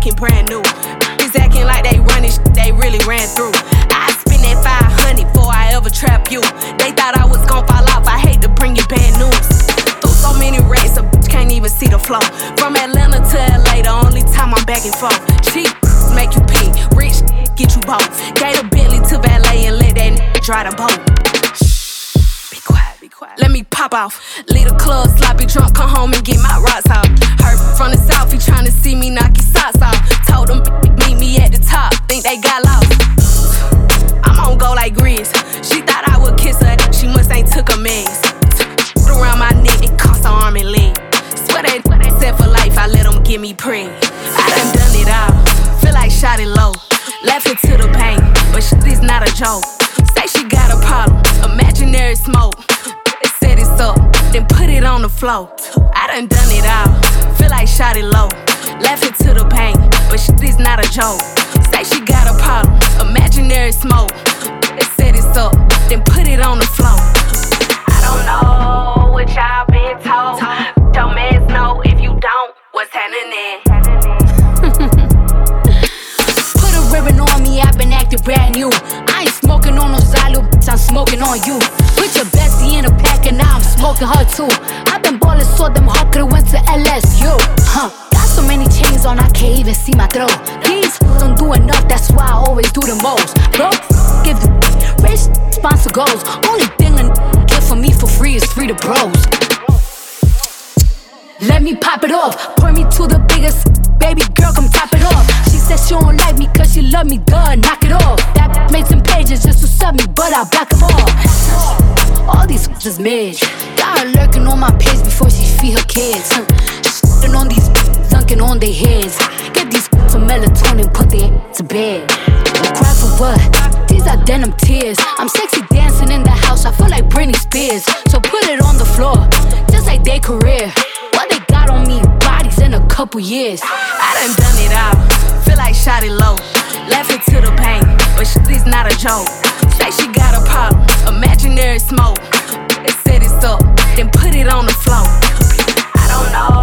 acting brand new. Is acting like they running sh- they really ran through. I spent that 500 before I ever trap you. They thought I was gon' fall off. I hate to bring you bad news. Through so many racks, a bitch can't even see the flow. From Atlanta to LA, the only time I'm back and forth. Cheap, make you pee. Rich, get you both. Gave a Bentley to valet and let that n- dry the boat. Let me pop off. Leave the club, sloppy drunk, come home and get my rocks off. Heard from the south, he tryna see me knock his socks off. Told them meet me at the top, think they got lost. I'm on go like Grizz. She thought I would kiss her, she must ain't took a mess. Around my neck, it cost an arm and leg. Swear they set for life, I let them get me preg. I done done it all, feel like shot it low. Laughing to the pain, but shit is not a joke. Say she got a problem, imaginary smoke. Floor. I done done it all, feel like shot it low. Laughing to the pain, but shit is not a joke. Say she got a problem, imaginary smoke. They set it up, then put it on the floor. I don't know what y'all been told. Your mans know if you don't, what's happening? Put a ribbon on me, I've been acting brand new. I ain't smoking on no Zylo, I'm smoking on you. Put your bestie in a pack and now I'm smoking her too. I've been ballin' so them could've went to LSU. Huh. Got so many chains on, I can't even see my throat. These don't do enough, that's why I always do the most. Bro, give the rich sponsor goals. Only thing a get for me for free is free to bros. Let me pop it off, pour me to the biggest. Baby girl, come top it off. She said she don't like me cause she love me, duh, knock it off. That made some pages just to sub me, but I block them off. All these is mid. Her lurking on my page before she feed her kids. Shitting on these dunking on their heads. Get these some melatonin, put their to bed. Cry for what? These are denim tears. I'm sexy dancing in the house, I feel like Britney Spears. So put it on the floor, just like their career. What they got on me, bodies in a couple years. I done done it all, feel like shot it low. Laughing to the pain, but she's not a joke. Say she got a problem, imaginary smoke. They set it up, then put it on the floor. I don't know